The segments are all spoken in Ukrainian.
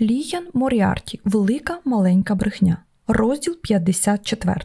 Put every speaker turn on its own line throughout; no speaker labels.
Ліян Моріарті Велика маленька брехня. Розділ 54.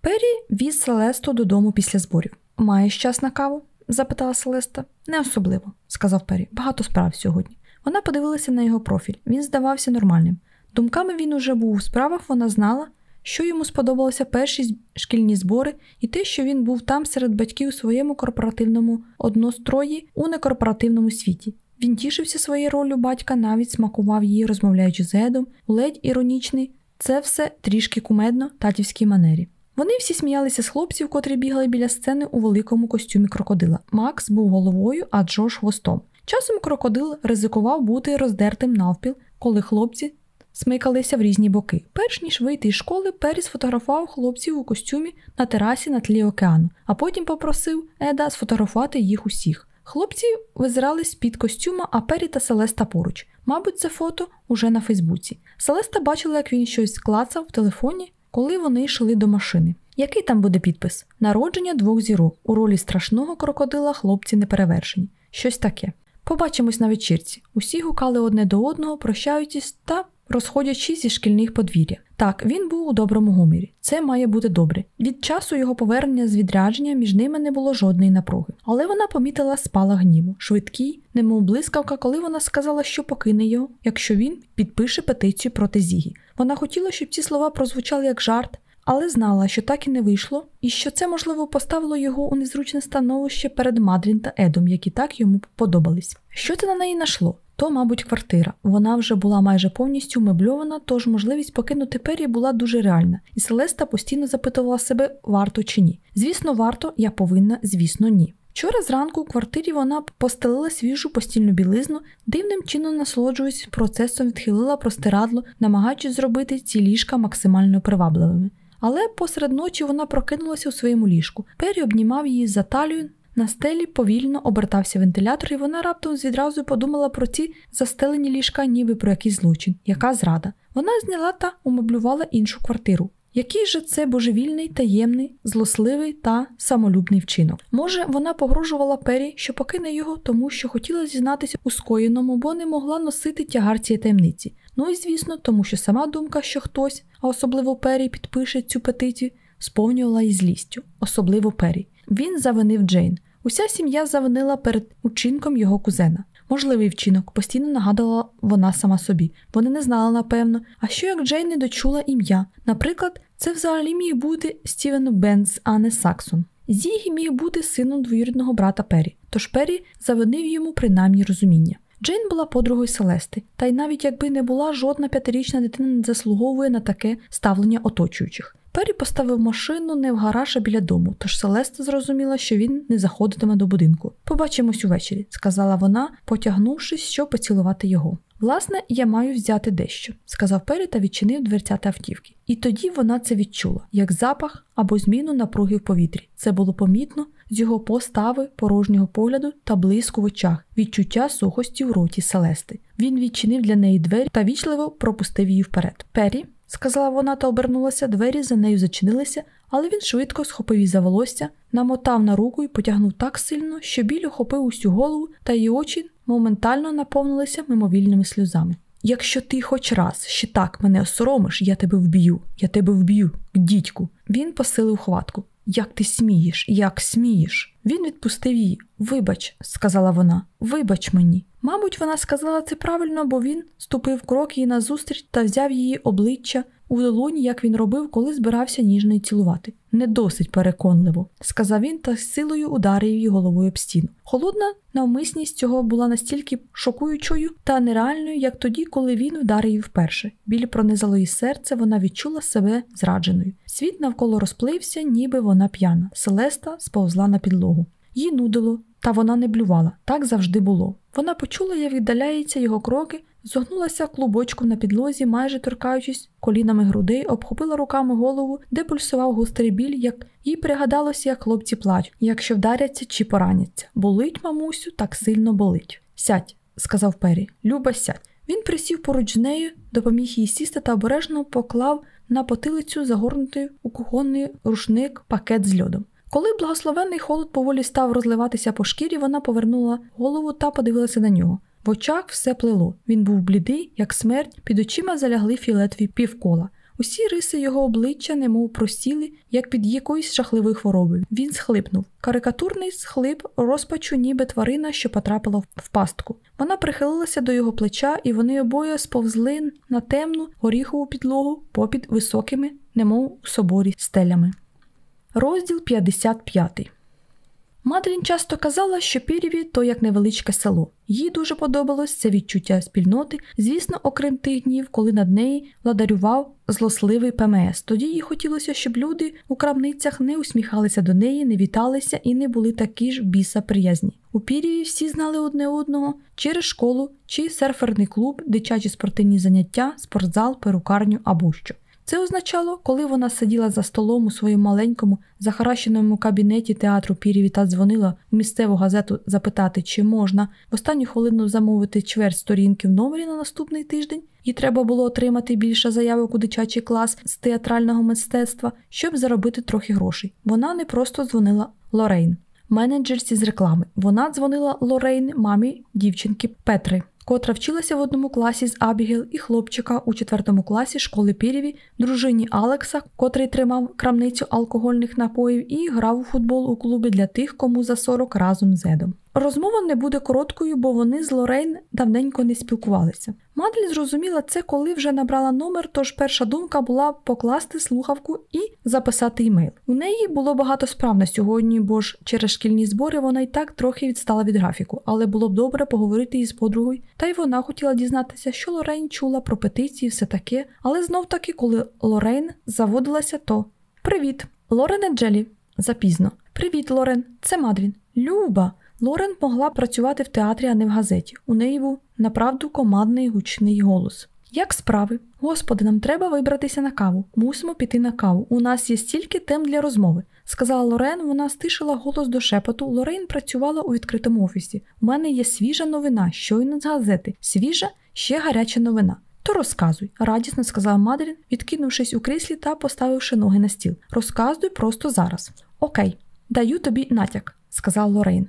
Пері віз Селесту додому після зборів. Маєш час на каву? запитала Селеста. Не особливо, сказав Пері. Багато справ сьогодні. Вона подивилася на його профіль. Він здавався нормальним. Думками він уже був у справах, вона знала, що йому сподобалося перші шкільні збори, і те, що він був там серед батьків у своєму корпоративному однострої у некорпоративному світі. Він тішився своєю ролью батька, навіть смакував її, розмовляючи з Едом, ледь іронічний. Це все трішки кумедно, татівській манері. Вони всі сміялися з хлопців, котрі бігали біля сцени у великому костюмі крокодила. Макс був головою, а Джош хвостом. Часом крокодил ризикував бути роздертим навпіл, коли хлопці смикалися в різні боки. Перш ніж вийти із школи, Пері сфотографував хлопців у костюмі на терасі на тлі океану, а потім попросив Еда сфотографувати їх усіх. Хлопці визирались з-під костюма, а Пері та Селеста поруч. Мабуть, це фото уже на Фейсбуці. Селеста бачила, як він щось клацав в телефоні, коли вони йшли до машини. Який там буде підпис? Народження двох зірок. У ролі страшного крокодила хлопці не перевершені. Щось таке. Побачимось на вечірці. Усі гукали одне до одного, прощаючись та розходячись зі шкільних подвір'я. Так, він був у доброму гуморі. Це має бути добре. Від часу його повернення з відрядження між ними не було жодної напруги. Але вона помітила спала гніву, швидкий, немов блискавка, коли вона сказала, що покине його, якщо він підпише петицію проти Зігі. Вона хотіла, щоб ці слова прозвучали як жарт, але знала, що так і не вийшло, і що це, можливо, поставило його у незручне становище перед Мадрін та Едом, які так йому подобались. Що це на неї нашло? То, мабуть, квартира. Вона вже була майже повністю мебльована, тож можливість покинути Пері була дуже реальна, і Селеста постійно запитувала себе, варто чи ні. Звісно, варто, я повинна, звісно, ні. Вчора зранку у квартирі вона постелила свіжу постільну білизну, дивним чином насолоджуючись процесом, відхилила простирадло, намагаючись зробити ці ліжка максимально привабливими. Але посеред ночі вона прокинулася у своєму ліжку. Пері обнімав її за талію. На стелі повільно обертався вентилятор, і вона раптом відразу подумала про ці застелені ліжка, ніби про якийсь злочин, яка зрада. Вона зняла та умеблювала іншу квартиру. Який же це божевільний, таємний, злосливий та самолюбний вчинок? Може, вона погрожувала Пері, що покине його, тому що хотіла зізнатися у скоєному, бо не могла носити тягар цієї таємниці. Ну і звісно, тому що сама думка, що хтось, а особливо Пері, підпише цю петицію, сповнювала її злістю, особливо Пері. Він завинив Джейн. Уся сім'я завинила перед учинком його кузена. Можливий вчинок, постійно нагадувала вона сама собі. Вони не знали, напевно, а що як Джейн не дочула ім'я. Наприклад, це взагалі міг бути Стівен Бенц, а не Саксон. Зігі міг бути сином двоюрідного брата Пері, тож Пері завинив йому принаймні розуміння. Джейн була подругою Селести, та й навіть якби не була, жодна п'ятирічна дитина не заслуговує на таке ставлення оточуючих. Пері поставив машину не в гараж, а біля дому, тож Селеста зрозуміла, що він не заходитиме до будинку. Побачимось увечері, сказала вона, потягнувшись, щоб поцілувати його. Власне, я маю взяти дещо, сказав Пері та відчинив дверцята автівки. І тоді вона це відчула, як запах або зміну напруги в повітрі. Це було помітно з його постави, порожнього погляду та блиску в очах, відчуття сухості в роті Селести. Він відчинив для неї двері та вічливо пропустив її вперед. Пері, сказала вона та обернулася, двері за нею зачинилися, але він швидко схопив її за волосся, намотав на руку і потягнув так сильно, що біль охопив усю голову, та її очі моментально наповнилися мимовільними сльозами. Якщо ти хоч раз ще так мене осоромиш, я тебе вб'ю, я тебе вб'ю, дідьку. Він посилив хватку. Як ти смієш, як смієш? Він відпустив її. Вибач, сказала вона, вибач мені. Мабуть, вона сказала це правильно, бо він ступив крок їй назустріч та взяв її обличчя у долоні, як він робив, коли збирався ніжно й цілувати. Не досить переконливо, сказав він та з силою ударив її головою об стіну. Холодна навмисність цього була настільки шокуючою та нереальною, як тоді, коли він вдарив її вперше. Біль пронизало її серце, вона відчула себе зрадженою. Світ навколо розплився, ніби вона п'яна. Селеста сповзла на підлогу. Їй нудило, та вона не блювала. Так завжди було. Вона почула, як віддаляються його кроки, зогнулася клубочком на підлозі, майже торкаючись колінами грудей, обхопила руками голову, де пульсував гострий біль, як їй пригадалося, як хлопці плачуть, якщо вдаряться чи пораняться. Болить, мамусю, так сильно болить. Сядь, сказав Пері. Люба, сядь. Він присів поруч з нею, допоміг їй сісти та обережно поклав на потилицю загорнутий у кухонний рушник пакет з льодом. Коли благословенний холод поволі став розливатися по шкірі, вона повернула голову та подивилася на нього. В очах все плило. Він був блідий, як смерть, під очима залягли фіолетові півкола. Усі риси його обличчя немов просіли, як під якоюсь жахливою хворобою. Він схлипнув. Карикатурний схлип розпачу, ніби тварина, що потрапила в пастку. Вона прихилилася до його плеча, і вони обоє сповзли на темну горіхову підлогу попід високими, немов у соборі стелями. Розділ 55 Мадрін часто казала, що Пірєві то як невеличке село. Їй дуже подобалось це відчуття спільноти, звісно, окрім тих днів, коли над неї владарював злосливий ПМС. Тоді їй хотілося, щоб люди у крамницях не усміхалися до неї, не віталися і не були такі ж біса приязні. У Пірєві всі знали одне одного через школу чи серферний клуб, дитячі спортивні заняття, спортзал, перукарню або що. Це означало, коли вона сиділа за столом у своєму маленькому захаращеному кабінеті театру Пірєві та дзвонила в місцеву газету запитати, чи можна в останню хвилину замовити чверть сторінки в номері на наступний тиждень, і треба було отримати більше заявок у дитячий клас з театрального мистецтва, щоб заробити трохи грошей. Вона не просто дзвонила Лорейн, менеджерці з реклами. Вона дзвонила Лорейн, мамі дівчинки Петри котра вчилася в одному класі з Абігел і хлопчика у четвертому класі школи Піріві, дружині Алекса, котрий тримав крамницю алкогольних напоїв і грав у футбол у клубі для тих, кому за 40 разом з Едом. Розмова не буде короткою, бо вони з Лорейн давненько не спілкувалися. Мадлін зрозуміла це, коли вже набрала номер, тож перша думка була покласти слухавку і записати імейл. У неї було багато справ на сьогодні, бо ж через шкільні збори вона й так трохи відстала від графіку, але було б добре поговорити із подругою. Та й вона хотіла дізнатися, що Лорейн чула про петиції, все таке. Але знов таки, коли Лорейн заводилася, то Привіт, Лорене Джелі. Запізно. Привіт, Лорен, це Мадрін. Люба. Лорен могла працювати в театрі, а не в газеті. У неї був направду командний гучний голос. Як справи? Господи, нам треба вибратися на каву. Мусимо піти на каву. У нас є стільки тем для розмови. Сказала Лорен, вона стишила голос до шепоту. Лорен працювала у відкритому офісі. У мене є свіжа новина, щойно з газети. Свіжа, ще гаряча новина. То розказуй, радісно сказала Мадлін, відкинувшись у кріслі та поставивши ноги на стіл. Розказуй просто зараз. Окей, даю тобі натяк, сказала Лорейн.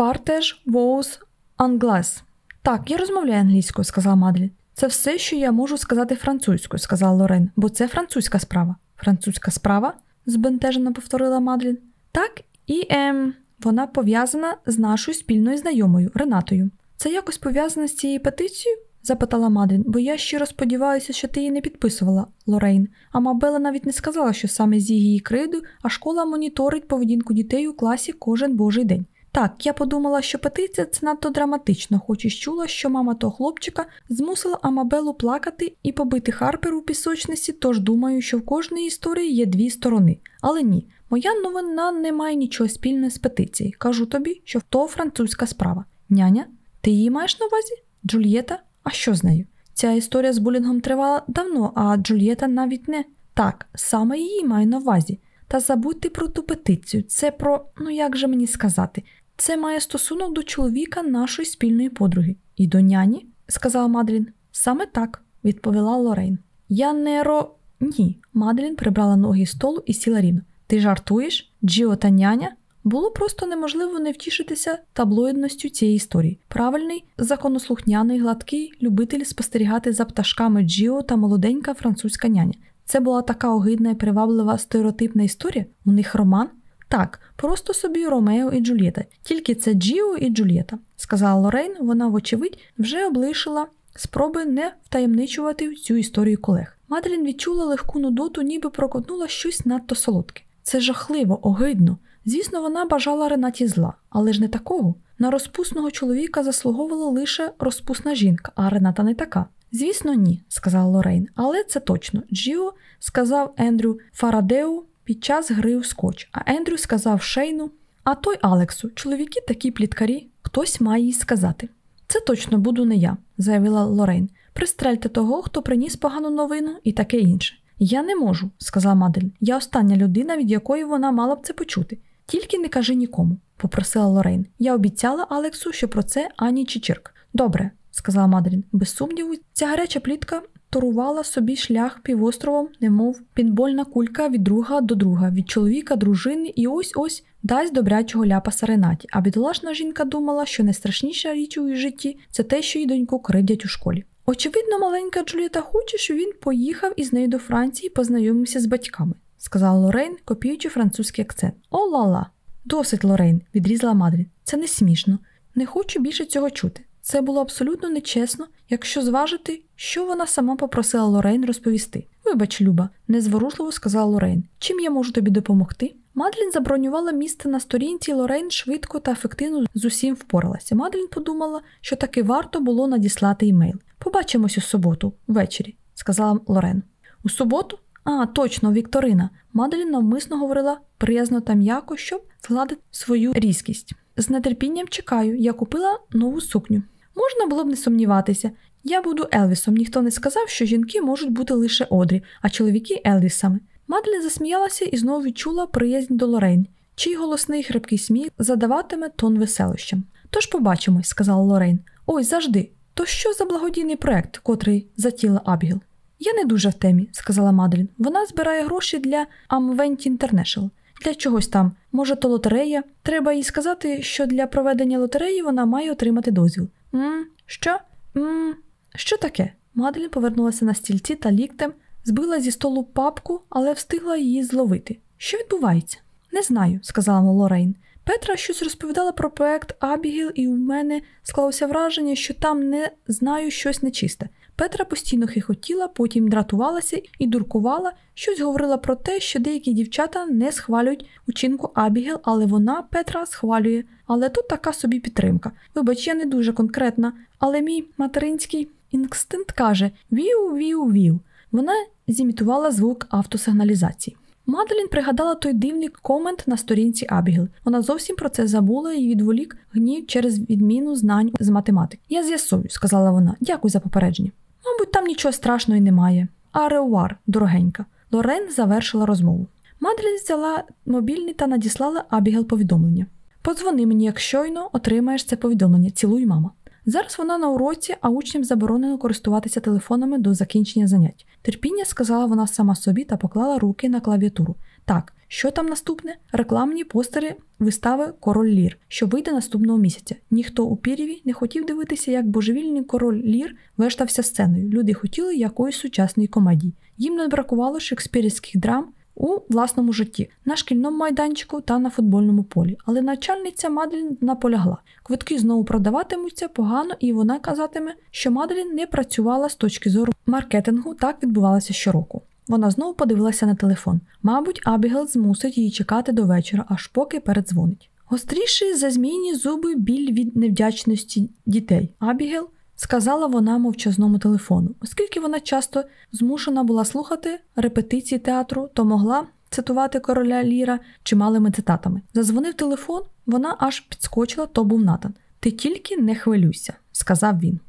Parlez-vous anglais. Так, я розмовляю англійською, сказала Мадлін. Це все, що я можу сказати французькою, сказала Лорен, бо це французька справа. Французька справа? збентежено повторила Мадлін. Так, і ем, вона пов'язана з нашою спільною знайомою Ренатою. Це якось пов'язане з цією петицією? запитала Мадлін, бо я щиро сподіваюся, що ти її не підписувала, Лорейн. А Мабела навіть не сказала, що саме з її криду, а школа моніторить поведінку дітей у класі кожен божий день. Так, я подумала, що петиція це надто драматично, хоч і чула, що мама того хлопчика змусила Амабелу плакати і побити Харпер у пісочниці, тож думаю, що в кожній історії є дві сторони. Але ні, моя новина не має нічого спільного з петицією. Кажу тобі, що то французька справа. Няня, ти її маєш на увазі? Джульєта? А що з нею? Ця історія з булінгом тривала давно, а Джульєта навіть не так, саме її маю на увазі. Та забудьте про ту петицію. Це про, ну як же мені сказати, це має стосунок до чоловіка нашої спільної подруги. І до няні, сказала Мадлін. Саме так, відповіла Лорейн. Я не ро. Ні. Мадлін прибрала ноги з столу і сіла рівно. Ти жартуєш? Джіо та няня? Було просто неможливо не втішитися таблоїдністю цієї історії. Правильний, законослухняний, гладкий любитель спостерігати за пташками Джіо та молоденька французька няня. Це була така огидна і приваблива стереотипна історія. У них роман. Так, просто собі Ромео і Джульєта. Тільки це Джіо і Джульєта, сказала Лорейн, вона, вочевидь, вже облишила спроби не втаємничувати цю історію колег. Маделін відчула легку нудоту, ніби прокотнула щось надто солодке. Це жахливо, огидно. Звісно, вона бажала Ренаті зла, але ж не такого. На розпусного чоловіка заслуговувала лише розпусна жінка, а Рената не така. Звісно, ні, сказала Лорейн, але це точно. Джіо сказав Ендрю Фарадеу під час гри у скотч, а Ендрю сказав Шейну, а той Алексу, чоловіки такі пліткарі, хтось має їй сказати. Це точно буду не я, заявила Лорейн. Пристрельте того, хто приніс погану новину і таке інше. Я не можу, сказала Мадель. Я остання людина, від якої вона мала б це почути. Тільки не кажи нікому, попросила Лорейн. Я обіцяла Алексу, що про це ані Чичирк. Добре, сказала Мадрін. Без сумніву, ця гаряча плітка торувала собі шлях півостровом, немов підбольна кулька від друга до друга, від чоловіка, дружини, і ось ось дасть добрячого ляпаса Ренаті, а бідолашна жінка думала, що найстрашніша річ у її житті це те, що її доньку кривдять у школі. Очевидно, маленька Джулієта хоче, щоб він поїхав із нею до Франції і познайомився з батьками, сказала Лорейн, копіюючи французький акцент. О ла-ла! Досить, Лорейн, відрізала Мадлін. Це не смішно. Не хочу більше цього чути. Це було абсолютно нечесно, якщо зважити, що вона сама попросила Лорейн розповісти. Вибач, Люба, незворушливо сказала Лорейн. Чим я можу тобі допомогти? Мадлін забронювала місце на сторінці, Лорейн швидко та ефективно з усім впоралася. Мадлін подумала, що таки варто було надіслати імейл. Побачимось у суботу, ввечері, сказала Лорен. У суботу? А, точно, Вікторина. Маделін навмисно говорила приязно та м'яко, щоб згладити свою різкість. З нетерпінням чекаю, я купила нову сукню. Можна було б не сумніватися. Я буду Елвісом. Ніхто не сказав, що жінки можуть бути лише одрі, а чоловіки Елвісами. Маделін засміялася і знову відчула приязнь до Лорейн, чий голосний хрипкий сміх задаватиме тон веселищем. Тож побачимось, сказала Лорейн. Ой, завжди. То що за благодійний проект, котрий затіла Абігіл? Я не дуже в темі, сказала Маделін. Вона збирає гроші для Amvent International. Для чогось там, може, то лотерея. Треба їй сказати, що для проведення лотереї вона має отримати дозвіл. Мм, що? Мм, що таке? Маделін повернулася на стільці та ліктем, збила зі столу папку, але встигла її зловити. Що відбувається? Не знаю, сказала Лорейн. Петра щось розповідала про проект Абігіл, і у мене склалося враження, що там не знаю щось нечисте. Петра постійно хихотіла, потім дратувалася і дуркувала, щось говорила про те, що деякі дівчата не схвалюють учинку Абігіл, але вона, Петра, схвалює. Але тут така собі підтримка. Вибач, я не дуже конкретна, але мій материнський інстинкт каже: Віу, віу, віу. Вона зімітувала звук автосигналізації. Маделін пригадала той дивний комент на сторінці Абігіл. Вона зовсім про це забула і відволік гнів через відміну знань з математики. Я з'ясую, сказала вона. Дякую за попередження. Мабуть, там нічого страшного немає. Ареуар, дорогенька. Лорен завершила розмову. Маделін взяла мобільний та надіслала Абігел повідомлення. Подзвони мені, як щойно отримаєш це повідомлення. Цілуй, мама. Зараз вона на уроці, а учням заборонено користуватися телефонами до закінчення занять. Терпіння сказала вона сама собі та поклала руки на клавіатуру. Так, що там наступне? Рекламні постери вистави Король Лір, що вийде наступного місяця. Ніхто у Пірєві не хотів дивитися, як божевільний король Лір вештався сценою. Люди хотіли якоїсь сучасної комедії. Їм не бракувало шекспірівських драм у власному житті, на шкільному майданчику та на футбольному полі. Але начальниця Мадлін наполягла. Квитки знову продаватимуться погано, і вона казатиме, що Мадлін не працювала з точки зору маркетингу, так відбувалося щороку. Вона знову подивилася на телефон. Мабуть, Абігел змусить її чекати до вечора, аж поки передзвонить. Гостріші зазмійні зуби біль від невдячності дітей. Абігел сказала вона мовчазному телефону, оскільки вона часто змушена була слухати репетиції театру, то могла цитувати короля Ліра чималими цитатами. Зазвонив телефон, вона аж підскочила, то був Натан. Ти тільки не хвилюйся, сказав він.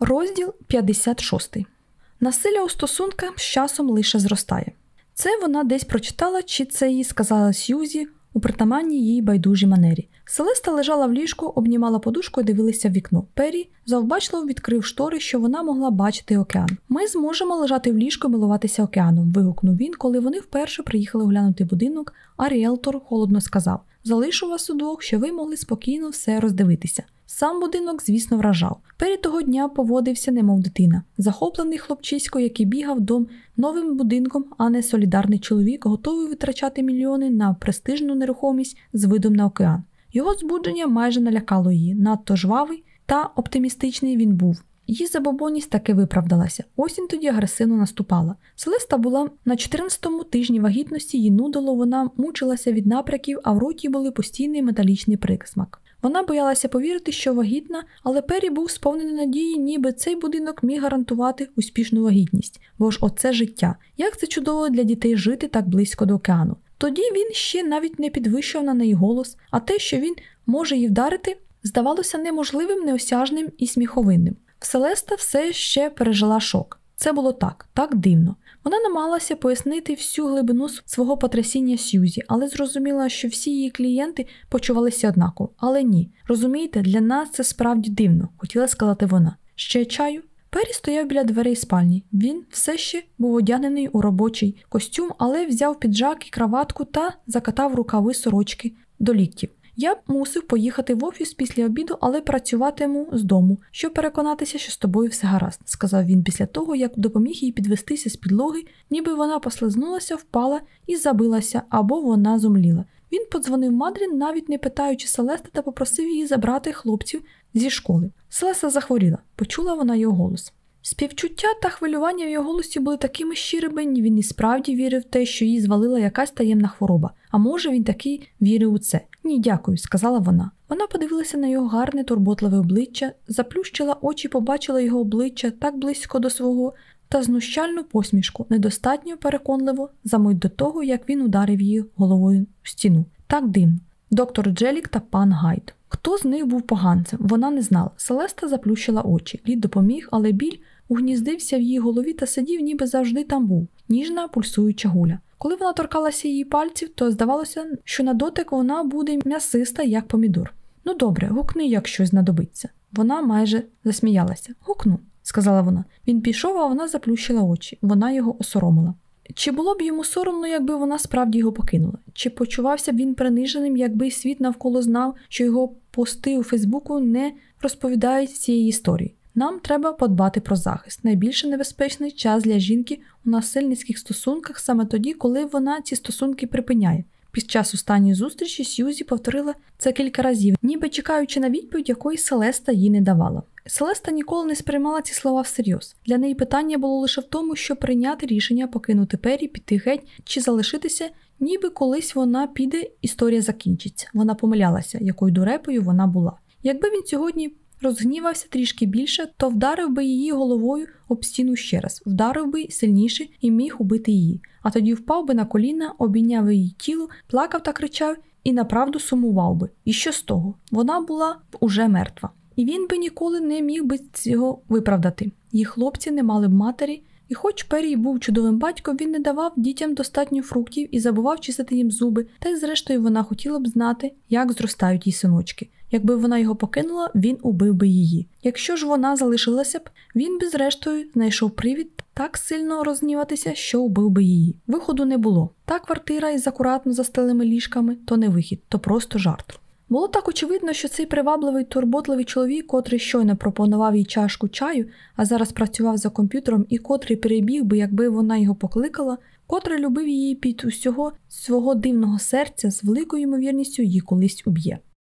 Розділ 56 Насилля у стосунках з часом лише зростає. Це вона десь прочитала, чи це їй сказала Сьюзі у притаманній їй байдужій манері. Селеста лежала в ліжку, обнімала подушку і дивилася в вікно. Пері завбачливо відкрив штори, що вона могла бачити океан. Ми зможемо лежати в ліжку і милуватися океаном. вигукнув він, коли вони вперше приїхали оглянути будинок, а ріелтор холодно сказав: Залишу вас удвох, що ви могли спокійно все роздивитися. Сам будинок, звісно, вражав. Пері того дня поводився, немов дитина, захоплений хлопчисько, який бігав дом новим будинком, а не солідарний чоловік, готовий витрачати мільйони на престижну нерухомість з видом на океан. Його збудження майже налякало її, надто жвавий та оптимістичний він був. Її забобонність таки виправдалася. Осінь тоді агресивно наступала. Селеста була на 14-му тижні вагітності, її нудило, вона мучилася від напряків, а в роті були постійний металічний присмак. Вона боялася повірити, що вагітна, але Пері був сповнений надії, ніби цей будинок міг гарантувати успішну вагітність, бо ж оце життя. Як це чудово для дітей жити так близько до океану. Тоді він ще навіть не підвищував на неї голос, а те, що він може її вдарити, здавалося неможливим, неосяжним і сміховинним. Селеста все ще пережила шок. Це було так, так дивно. Вона намагалася пояснити всю глибину свого потрясіння Сьюзі, але зрозуміла, що всі її клієнти почувалися однаково. Але ні, розумієте, для нас це справді дивно, хотіла сказати вона. Ще чаю? Пері стояв біля дверей спальні. Він все ще був одягнений у робочий костюм, але взяв піджак і краватку та закатав рукави сорочки до ліктів. Я б мусив поїхати в офіс після обіду, але працюватиму з дому, щоб переконатися, що з тобою все гаразд, сказав він після того, як допоміг їй підвестися з підлоги, ніби вона послизнулася, впала і забилася, або вона зумліла. Він подзвонив Мадрін, навіть не питаючи Селести, та попросив її забрати хлопців зі школи. Селеста захворіла, почула вона його голос. Співчуття та хвилювання в його голосі були такими щирими, він і справді вірив в те, що її звалила якась таємна хвороба. А може він таки вірив у це? Ні, дякую, сказала вона. Вона подивилася на його гарне, турботливе обличчя, заплющила очі, побачила його обличчя так близько до свого та знущальну посмішку, недостатньо переконливо, за мить до того, як він ударив її головою в стіну. Так дивно. Доктор Джелік та пан Гайд. Хто з них був поганцем? Вона не знала. Селеста заплющила очі. Лід допоміг, але біль угніздився в її голові та сидів, ніби завжди там був, ніжна пульсуюча гуля. Коли вона торкалася її пальців, то здавалося, що на дотик вона буде м'ясиста, як помідор. Ну добре, гукни, як щось знадобиться. Вона майже засміялася. Гукну, сказала вона. Він пішов, а вона заплющила очі. Вона його осоромила. Чи було б йому соромно, якби вона справді його покинула? Чи почувався б він приниженим, якби світ навколо знав, що його пости у Фейсбуку не розповідають цієї історії? Нам треба подбати про захист. Найбільше небезпечний час для жінки у насильницьких стосунках саме тоді, коли вона ці стосунки припиняє. Під час останньої зустрічі Сьюзі повторила це кілька разів, ніби чекаючи на відповідь, якої Селеста їй не давала. Селеста ніколи не сприймала ці слова всерйоз. Для неї питання було лише в тому, щоб прийняти рішення покинути пері, піти геть чи залишитися, ніби колись вона піде, історія закінчиться. Вона помилялася, якою дурепою вона була. Якби він сьогодні розгнівався трішки більше, то вдарив би її головою об стіну ще раз, вдарив би сильніше і міг убити її. А тоді впав би на коліна, обійняв її тіло, плакав та кричав і направду сумував би. І що з того? Вона була б уже мертва. І він би ніколи не міг би цього виправдати. Її хлопці не мали б матері, і хоч Перій був чудовим батьком, він не давав дітям достатньо фруктів і забував чистити їм зуби, та й зрештою вона хотіла б знати, як зростають її синочки. Якби вона його покинула, він убив би її. Якщо ж вона залишилася б, він би зрештою знайшов привід так сильно розніватися, що убив би її. Виходу не було. Та квартира із акуратно застелими ліжками то не вихід, то просто жарт. Було так очевидно, що цей привабливий турботливий чоловік, котрий щойно пропонував їй чашку чаю, а зараз працював за комп'ютером і котрий перебіг би, якби вона його покликала, котрий любив її під усього свого дивного серця з великою ймовірністю її колись уб'є.